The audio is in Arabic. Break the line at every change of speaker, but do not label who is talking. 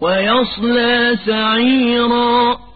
ويصلى سعيرا.